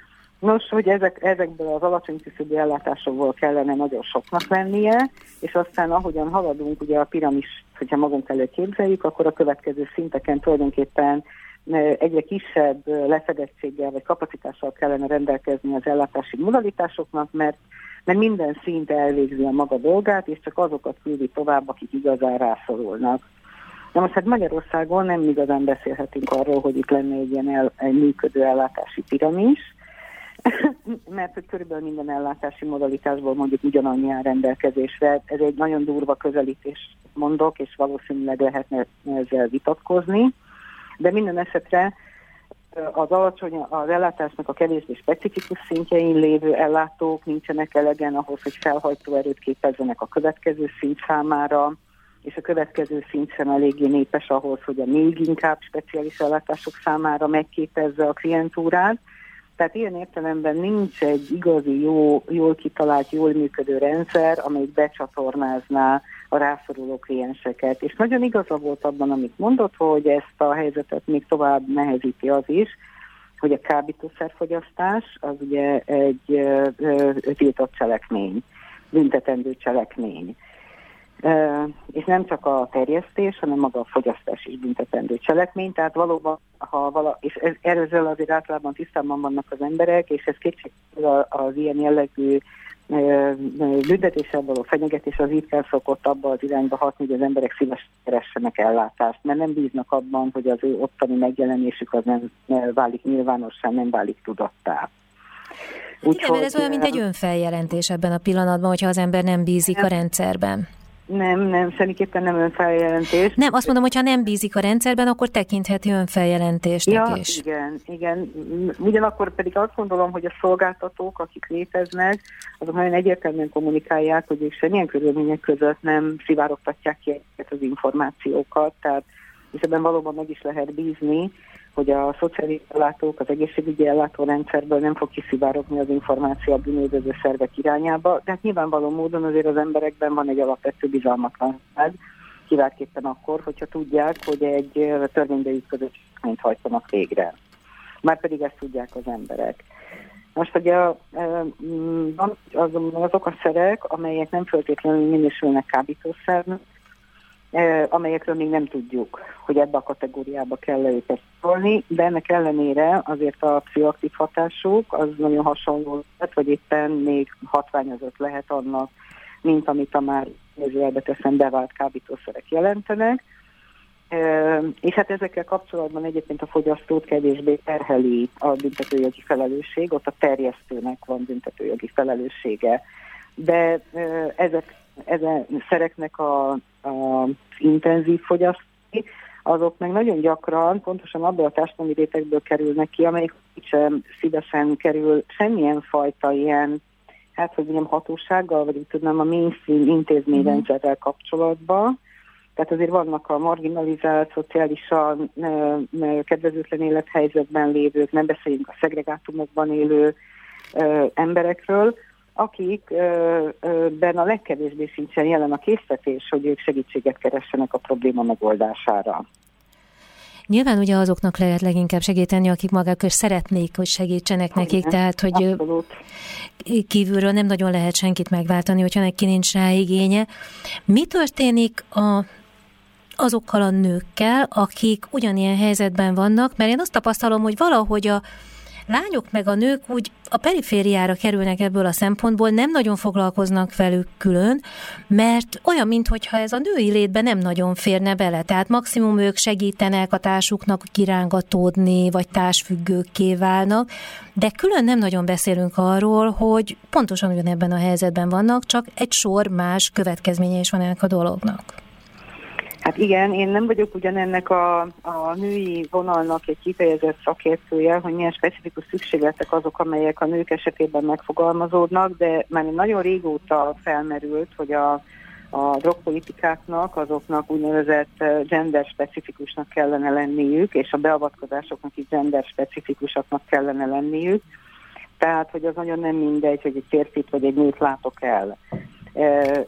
Nos, hogy ezek, ezekből az alacsony küszöbű ellátásokból kellene nagyon soknak lennie, és aztán ahogyan haladunk, ugye a piramis, hogyha magunk elő képzeljük, akkor a következő szinteken tulajdonképpen e, egyre kisebb lefedettséggel vagy kapacitással kellene rendelkezni az ellátási modalitásoknak, mert, mert minden szint elvégzi a maga dolgát, és csak azokat küldi tovább, akik igazán rászorulnak. Na most hát Magyarországon nem igazán beszélhetünk arról, hogy itt lenne egy ilyen el, egy működő ellátási piramis, *laughs* mert hogy körülbelül minden ellátási modalitásból mondjuk ugyanannyi áll rendelkezésre. Ez egy nagyon durva közelítés mondok, és valószínűleg lehetne ezzel vitatkozni. De minden esetre az alacsony, az ellátásnak a kevésbé specifikus szintjein lévő ellátók nincsenek elegen ahhoz, hogy felhajtó erőt képezzenek a következő szint számára, és a következő szint sem eléggé népes ahhoz, hogy a még inkább speciális ellátások számára megképezze a klientúrát. Tehát ilyen értelemben nincs egy igazi, jó, jól kitalált, jól működő rendszer, amelyik becsatornázná a rászoruló klienseket. És nagyon igaza volt abban, amit mondott, hogy ezt a helyzetet még tovább nehezíti az is, hogy a kábítószerfogyasztás az ugye egy tiltott cselekmény, büntetendő cselekmény és nem csak a terjesztés, hanem maga a fogyasztás is büntetendő cselekmény, tehát valóban, ha vala, és ez, erről azért általában tisztában vannak az emberek, és ez kétségtelen az ilyen jellegű büntetéssel való fenyegetés az kell szokott abba az irányba hatni, hogy az emberek szívesen keressenek ellátást, mert nem bíznak abban, hogy az ő ottani megjelenésük az nem válik nyilvánossá, nem válik tudattá. Úgy, Igen, mert ez olyan, mint egy önfeljelentés ebben a pillanatban, hogyha az ember nem bízik a rendszerben. Nem, nem, semmiképpen nem önfeljelentés. Nem, azt mondom, hogy ha nem bízik a rendszerben, akkor tekintheti önfeljelentésnek ja, is. igen, igen. Ugyanakkor pedig azt gondolom, hogy a szolgáltatók, akik léteznek, azok nagyon egyértelműen kommunikálják, hogy ők semmilyen körülmények között nem szivárogtatják ki az információkat, tehát és ebben valóban meg is lehet bízni, hogy a szociális ellátók, az egészségügyi ellátórendszerből nem fog kiszivárogni az információ a bűnöldöző szervek irányába, de hát nyilvánvaló módon azért az emberekben van egy alapvető bizalmatlanság, kiváltképpen akkor, hogyha tudják, hogy egy törvénybe ütköző mint hajtanak végre. Márpedig ezt tudják az emberek. Most ugye van azok a szerek, amelyek nem feltétlenül minősülnek kábítószernek, amelyekről még nem tudjuk, hogy ebbe a kategóriába kell őket szólni, de ennek ellenére azért a pszichoaktív hatásuk az nagyon hasonló lehet, vagy éppen még hatványozott lehet annak, mint amit a már nézőjelbe teszem bevált kábítószerek jelentenek. És hát ezekkel kapcsolatban egyébként a fogyasztót kevésbé terheli a büntetőjogi felelősség, ott a terjesztőnek van büntetőjogi felelőssége. De ezek, ezen szereknek a az intenzív fogyasztói, azok meg nagyon gyakran pontosan abból a társadalmi rétegből kerülnek ki, amelyik sem szívesen kerül semmilyen fajta ilyen, hát hogy mondjam, hatósággal, vagy tudnám a mainstream intézményrendszerrel kapcsolatban. Tehát azért vannak a marginalizált, szociálisan kedvezőtlen élethelyzetben lévők, nem beszéljünk a szegregátumokban élő ö, emberekről, akikben a legkevésbé sincsen jelen a késztetés, hogy ők segítséget keressenek a probléma megoldására. Nyilván ugye azoknak lehet leginkább segíteni, akik maguk is szeretnék, hogy segítsenek nekik, Igen, tehát hogy abszolút. kívülről nem nagyon lehet senkit megváltani, hogyha neki nincs rá igénye. Mi történik a azokkal a nőkkel, akik ugyanilyen helyzetben vannak, mert én azt tapasztalom, hogy valahogy a lányok meg a nők úgy a perifériára kerülnek ebből a szempontból, nem nagyon foglalkoznak velük külön, mert olyan, mintha ez a női létbe nem nagyon férne bele. Tehát maximum ők segítenek a társuknak kirángatódni, vagy társfüggőkké válnak, de külön nem nagyon beszélünk arról, hogy pontosan ugyanebben a helyzetben vannak, csak egy sor más következménye is van ennek a dolognak. Hát igen, én nem vagyok ugyanennek a, a női vonalnak egy kifejezett szakértője, hogy milyen specifikus szükségletek azok, amelyek a nők esetében megfogalmazódnak, de már nagyon régóta felmerült, hogy a, a drogpolitikáknak, azoknak úgynevezett gender specifikusnak kellene lenniük, és a beavatkozásoknak is gender specifikusaknak kellene lenniük. Tehát, hogy az nagyon nem mindegy, hogy egy férfit vagy egy nőt látok el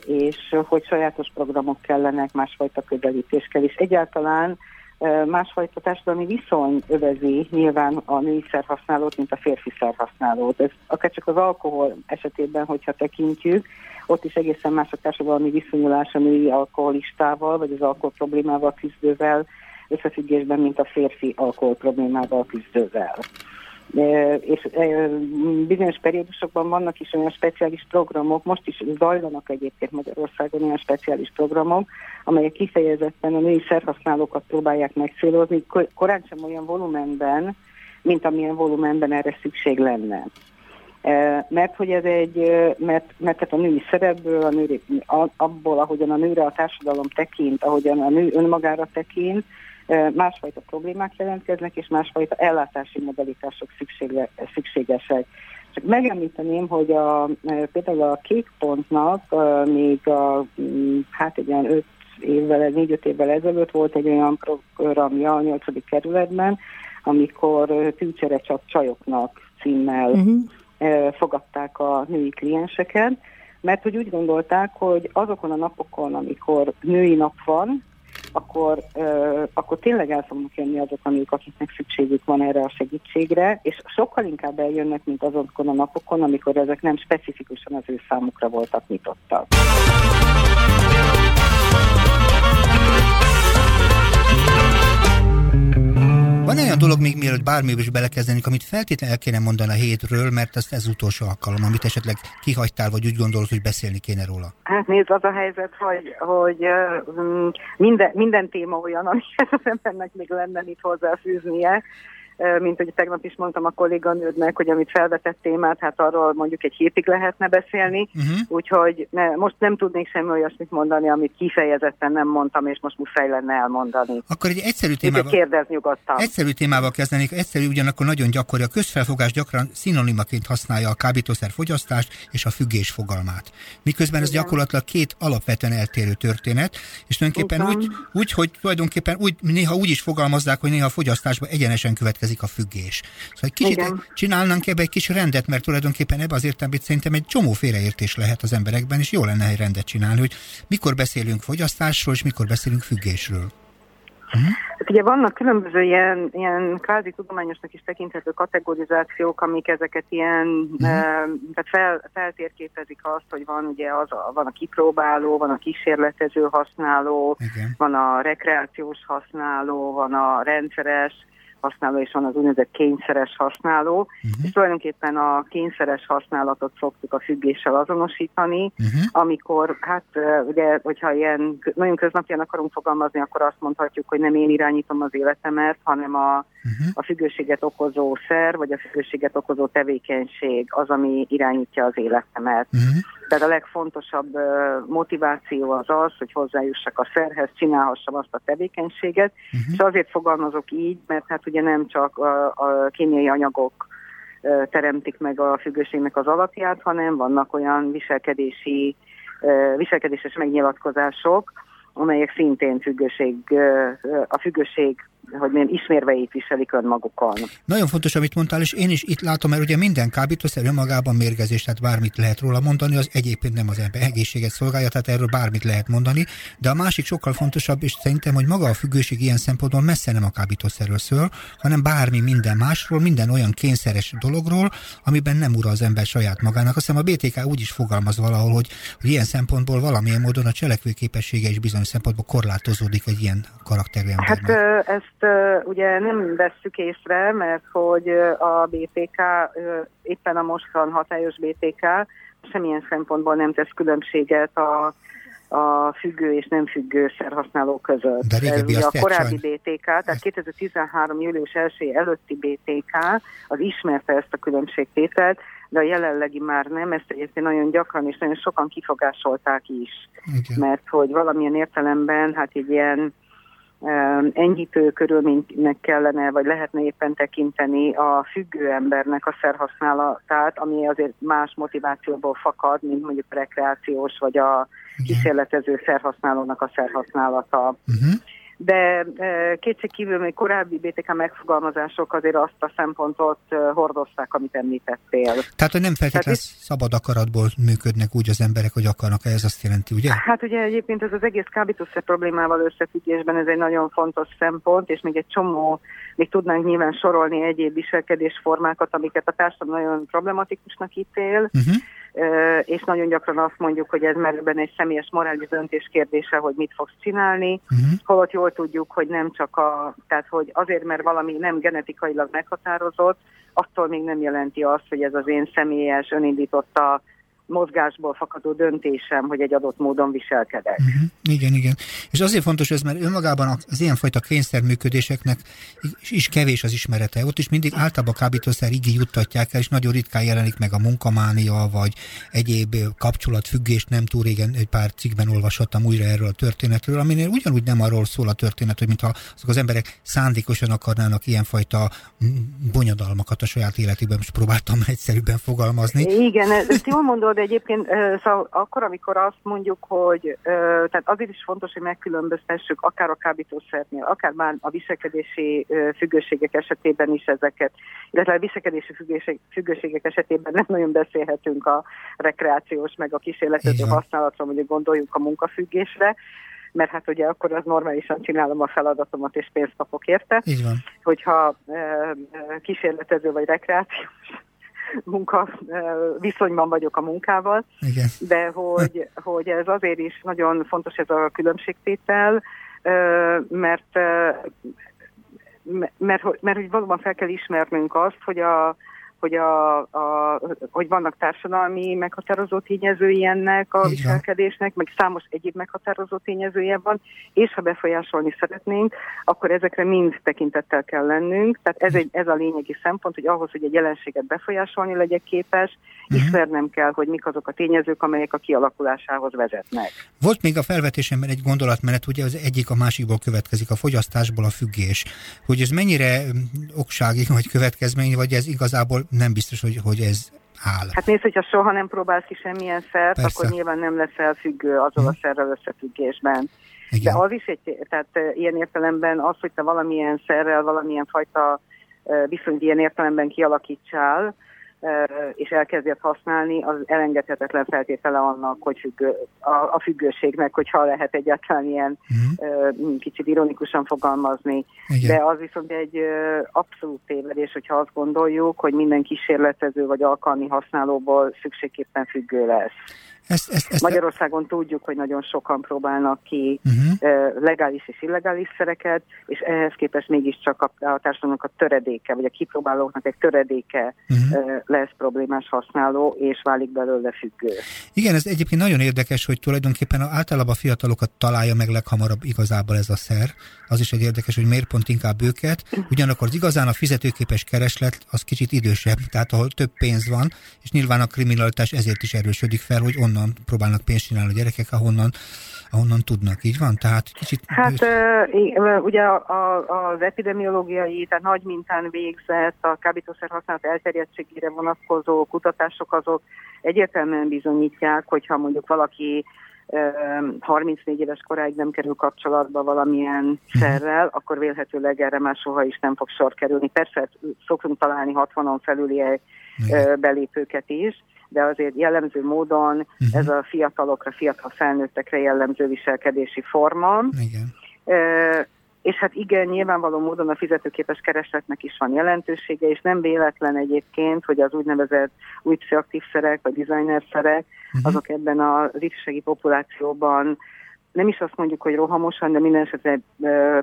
és hogy sajátos programok kellenek, másfajta közelítés kell, és egyáltalán másfajta társadalmi viszony övezi nyilván a női szerhasználót, mint a férfi szerhasználót. Ez akár csak az alkohol esetében, hogyha tekintjük, ott is egészen más a társadalmi viszonyulás a női alkoholistával, vagy az alkohol problémával küzdővel összefüggésben, mint a férfi alkohol problémával küzdővel és bizonyos periódusokban vannak is olyan speciális programok, most is zajlanak egyébként Magyarországon olyan speciális programok, amelyek kifejezetten a női szerhasználókat próbálják megcélozni, korán sem olyan volumenben, mint amilyen volumenben erre szükség lenne. Mert hogy ez egy, mert, mert tehát a női szerepből, a nő, abból, ahogyan a nőre a társadalom tekint, ahogyan a nő önmagára tekint, másfajta problémák jelentkeznek, és másfajta ellátási modalitások szükségesek. Csak megemlíteném, hogy a, például a kék pontnak még a, hát egy olyan öt évvel, négy-öt évvel ezelőtt volt egy olyan programja a nyolcadik kerületben, amikor tűcsere csak csajoknak címmel uh-huh. Fogadták a női klienseket, mert hogy úgy gondolták, hogy azokon a napokon, amikor női nap van, akkor, uh, akkor tényleg el fognak jönni azok a nők, akiknek szükségük van erre a segítségre, és sokkal inkább eljönnek, mint azokon a napokon, amikor ezek nem specifikusan az ő számukra voltak nyitottak. Van olyan dolog még mielőtt bármibe is belekezdenénk, amit feltétlenül el kéne mondani a hétről, mert ez, ez utolsó alkalom, amit esetleg kihagytál, vagy úgy gondolod, hogy beszélni kéne róla. Hát nézd, az a helyzet, hogy, hogy uh, minden, minden téma olyan, *laughs* amihez az embernek még lenne mit hozzáfűznie, mint hogy tegnap is mondtam a kolléganődnek, hogy amit felvetett témát, hát arról mondjuk egy hétig lehetne beszélni, uh-huh. úgyhogy ne, most nem tudnék semmi olyasmit mondani, amit kifejezetten nem mondtam, és most muszáj lenne elmondani. Akkor egy egyszerű témával, kérdez nyugodtan. Egyszerű témával kezdenék, egyszerű ugyanakkor nagyon gyakori. A közfelfogás gyakran szinonimaként használja a kábítószer fogyasztást és a függés fogalmát. Miközben ez Igen. gyakorlatilag két alapvetően eltérő történet, és tulajdonképpen úgy, úgy, hogy tulajdonképpen úgy, néha úgy is fogalmazzák, hogy néha a fogyasztásban egyenesen következik következik a függés. Szóval egy kicsit Igen. csinálnánk ebbe egy kis rendet, mert tulajdonképpen ebbe az értelemben szerintem egy csomó félreértés lehet az emberekben, és jó lenne egy rendet csinálni, hogy mikor beszélünk fogyasztásról, és mikor beszélünk függésről. Uh-huh. Hát ugye vannak különböző ilyen, ilyen kvázi tudományosnak is tekinthető kategorizációk, amik ezeket ilyen, uh-huh. e, tehát fel, feltérképezik azt, hogy van ugye az a, van a kipróbáló, van a kísérletező használó, Igen. van a rekreációs használó, van a rendszeres, használó, és van az úgynevezett kényszeres használó, uh-huh. és tulajdonképpen a kényszeres használatot szoktuk a függéssel azonosítani, uh-huh. amikor, hát ugye, hogyha ilyen nagyon köznapian akarunk fogalmazni, akkor azt mondhatjuk, hogy nem én irányítom az életemet, hanem a, uh-huh. a függőséget okozó szer, vagy a függőséget okozó tevékenység az, ami irányítja az életemet. Uh-huh. Tehát a legfontosabb motiváció az az, hogy hozzájussak a szerhez, csinálhassam azt a tevékenységet, uh-huh. és azért fogalmazok így, mert hát ugye nem csak a, a kémiai anyagok teremtik meg a függőségnek az alapját, hanem vannak olyan viselkedési, viselkedéses megnyilatkozások, amelyek szintén függőség, a függőség hogy milyen ismérveit viselik önmagukon. Nagyon fontos, amit mondtál, és én is itt látom, mert ugye minden kábítószer önmagában mérgezés, tehát bármit lehet róla mondani, az egyébként nem az ember egészséget szolgálja, tehát erről bármit lehet mondani, de a másik sokkal fontosabb, és szerintem, hogy maga a függőség ilyen szempontból messze nem a kábítószerről szól, hanem bármi minden másról, minden olyan kényszeres dologról, amiben nem ura az ember saját magának. Azt hiszem a BTK úgy is fogalmaz valahol, hogy, hogy ilyen szempontból valamilyen módon a cselekvőképessége is bizonyos szempontból korlátozódik egy ilyen karakterű embernek. Hát ezt ugye nem vesszük észre, mert hogy a BTK éppen a mostan hatályos BTK semmilyen szempontból nem tesz különbséget a a függő és nem függő szerhasználó között. De Ez a korábbi sajn... BTK, tehát 2013. július 1 előtti BTK az ismerte ezt a különbségtételt, de a jelenlegi már nem, ezt egyébként nagyon gyakran és nagyon sokan kifogásolták is. Igen. Mert hogy valamilyen értelemben, hát egy ilyen enyhítő körülménynek kellene, vagy lehetne éppen tekinteni a függő embernek a szerhasználatát, ami azért más motivációból fakad, mint mondjuk rekreációs, vagy a kísérletező szerhasználónak a szerhasználata. Uh-huh de kétség kívül még korábbi BTK megfogalmazások azért azt a szempontot hordozták, amit említettél. Tehát, hogy nem feltétlenül Tehát, szabad akaratból működnek úgy az emberek, hogy akarnak ez azt jelenti, ugye? Hát ugye egyébként ez az egész kábítószer problémával összefüggésben ez egy nagyon fontos szempont, és még egy csomó, még tudnánk nyilván sorolni egyéb viselkedésformákat, amiket a társadalom nagyon problematikusnak ítél, uh-huh és nagyon gyakran azt mondjuk, hogy ez már egy személyes morális döntés kérdése, hogy mit fogsz csinálni, uh-huh. holott jól tudjuk, hogy nem csak a, tehát hogy azért, mert valami nem genetikailag meghatározott, attól még nem jelenti azt, hogy ez az én személyes, önindította mozgásból fakadó döntésem, hogy egy adott módon viselkedek. Uh-huh. Igen, igen. És azért fontos ez, mert önmagában az ilyenfajta kényszerműködéseknek is kevés az ismerete. Ott is mindig általában kábítószer igi juttatják el, és nagyon ritkán jelenik meg a munkamánia, vagy egyéb kapcsolatfüggés. Nem túl régen egy pár cikkben olvashattam újra erről a történetről, aminél ugyanúgy nem arról szól a történet, hogy mintha azok az emberek szándékosan akarnának ilyenfajta bonyodalmakat a saját életükben. Most próbáltam egyszerűbben fogalmazni. Igen, ezt jól mondod, de egyébként szóval akkor, amikor azt mondjuk, hogy tehát azért is fontos, hogy megkülönböztessük akár a kábítószernél, akár már a viselkedési függőségek esetében is ezeket, illetve a viselkedési függőségek esetében nem nagyon beszélhetünk a rekreációs meg a kísérletező használatról, mondjuk gondoljunk a munkafüggésre, mert hát ugye akkor az normálisan csinálom a feladatomat, és pénzt kapok érte. Így van. Hogyha e, kísérletező vagy rekreációs munka viszonyban vagyok a munkával, Igen. de hogy, hogy ez azért is nagyon fontos ez a különbségtétel, mert mert, mert, mert hogy valóban fel kell ismernünk azt, hogy a, hogy, a, a, hogy vannak társadalmi meghatározó tényezői ennek a viselkedésnek, meg számos egyéb meghatározó tényezője van, és ha befolyásolni szeretnénk, akkor ezekre mind tekintettel kell lennünk. Tehát ez, egy, ez a lényegi szempont, hogy ahhoz, hogy egy jelenséget befolyásolni legyek képes, uh-huh. ismernem kell, hogy mik azok a tényezők, amelyek a kialakulásához vezetnek. Volt még a felvetésemben egy gondolatmenet, ugye az egyik a másikból következik, a fogyasztásból a függés. Hogy ez mennyire oksági vagy következmény, vagy ez igazából nem biztos, hogy, hogy ez áll. Hát nézd, hogyha soha nem próbálsz ki semmilyen szert, Persze. akkor nyilván nem leszel függő hmm. a szerrel összefüggésben. Igen. De az is egy, tehát ilyen értelemben az, hogy te valamilyen szerrel, valamilyen fajta viszont ilyen értelemben kialakítsál, és elkezdjed használni, az elengedhetetlen feltétele annak, hogy függő, a, a függőségnek, hogyha lehet egyáltalán ilyen uh-huh. kicsit ironikusan fogalmazni. Igen. De az viszont egy abszolút tévedés, hogyha azt gondoljuk, hogy minden kísérletező vagy alkalmi használóból szükségképpen függő lesz. Ezt, ezt, ezt Magyarországon tudjuk, hogy nagyon sokan próbálnak ki uh-huh. legális és illegális szereket, és ehhez képest mégiscsak a, a társadalomnak a töredéke, vagy a kipróbálóknak egy töredéke uh-huh. lesz problémás használó, és válik belőle függő. Igen, ez egyébként nagyon érdekes, hogy tulajdonképpen általában a fiatalokat találja meg leghamarabb igazából ez a szer. Az is egy érdekes, hogy miért pont inkább őket. Ugyanakkor az igazán a fizetőképes kereslet az kicsit idősebb, tehát ahol több pénz van, és nyilván a kriminalitás ezért is erősödik fel, hogy on ahonnan próbálnak pénzt csinálni a gyerekek, ahonnan, ahonnan tudnak, így van? Tehát kicsit... Hát ő... ugye a, a, az epidemiológiai, tehát nagy mintán végzett a kábítószer használat elterjedtségére vonatkozó kutatások azok egyértelműen bizonyítják, hogyha mondjuk valaki 34 éves koráig nem kerül kapcsolatba valamilyen mhm. szerrel, akkor vélhetőleg erre már soha is nem fog sor kerülni. Persze szoktunk találni 60-on felüli belépőket is, de azért jellemző módon uh-huh. ez a fiatalokra, fiatal felnőttekre jellemző viselkedési forma. Igen. És hát igen, nyilvánvaló módon a fizetőképes keresletnek is van jelentősége, és nem véletlen egyébként, hogy az úgynevezett új pszichoaktív szerek, vagy designer szerek, uh-huh. azok ebben az ifjúsági populációban nem is azt mondjuk, hogy rohamosan, de minden esetre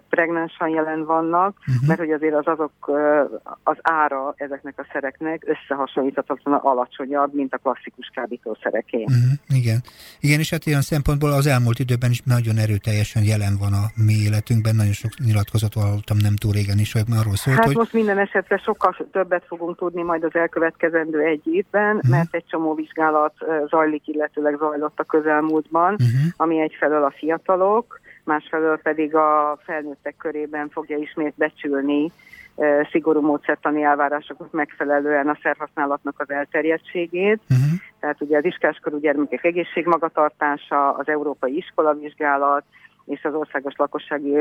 pregnánsan jelen vannak, uh-huh. mert hogy azért az azok az ára ezeknek a szereknek összehasonlíthatatlan alacsonyabb, mint a klasszikus kábítószereké. Uh-huh. Igen. Igen, és hát ilyen szempontból az elmúlt időben is nagyon erőteljesen jelen van a mi életünkben, nagyon sok nyilatkozatot hallottam nem túl régen is, hogy arról szólt, hát hogy... most minden esetre sokkal többet fogunk tudni majd az elkövetkezendő egy évben, uh-huh. mert egy csomó vizsgálat zajlik, illetőleg zajlott a közelmúltban, uh-huh. ami egyfelől a fiatalok, másfelől pedig a felnőttek körében fogja ismét becsülni szigorú módszertani elvárásokat megfelelően a szerhasználatnak az elterjedtségét. Uh-huh. Tehát ugye az iskáskorú gyermekek egészségmagatartása, az európai iskolavizsgálat, és az országos lakossági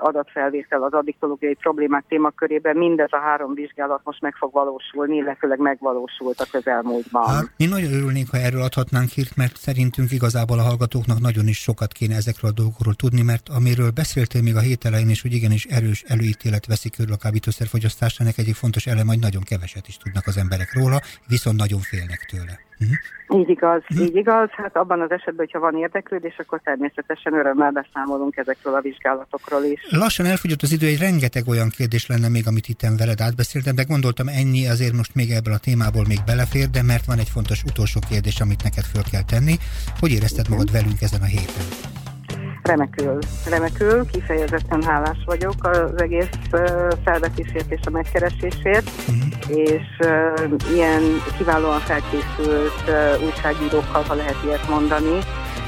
adatfelvétel az addiktológiai problémák témakörében mindez a három vizsgálat most meg fog valósulni, illetőleg megvalósult a közelmúltban. Hát, mi nagyon örülnénk, ha erről adhatnánk hírt, mert szerintünk igazából a hallgatóknak nagyon is sokat kéne ezekről a dolgokról tudni, mert amiről beszéltél még a hét elején is, hogy igenis erős előítélet veszik körül a kábítószerfogyasztás, ennek egyik fontos elem, hogy nagyon keveset is tudnak az emberek róla, viszont nagyon félnek tőle. Uh-huh. Így igaz, uh-huh. így igaz. Hát abban az esetben, hogyha van érdeklődés, akkor természetesen örömmel beszámolunk ezekről a vizsgálatokról is. Lassan elfogyott az idő, egy rengeteg olyan kérdés lenne még, amit itt veled átbeszéltem, de gondoltam ennyi azért most még ebből a témából még belefér, de mert van egy fontos utolsó kérdés, amit neked föl kell tenni. Hogy érezted magad velünk ezen a héten? Remekül, remekül, kifejezetten hálás vagyok az egész felvetésért és a megkeresésért, uh-huh. és uh, ilyen kiválóan felkészült uh, újságírókkal, ha lehet ilyet mondani,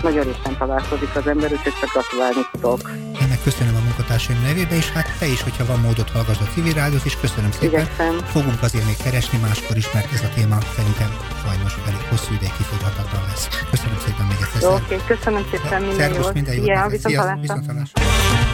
nagyon ritkán találkozik az ember, úgyhogy csak gratulálni tudok. Én meg köszönöm a munkatársaim nevébe, és hát te is, hogyha van módot hallgass a civil rádiót, és köszönöm szépen. Igyekszem. Fogunk azért még keresni máskor is, mert ez a téma szerintem sajnos elég hosszú ideig kifogyhatatlan lesz. Köszönöm szépen még egyszer. Oké, okay, köszönöm szépen, minden jót. minden jót. Szia, viszontlátásra.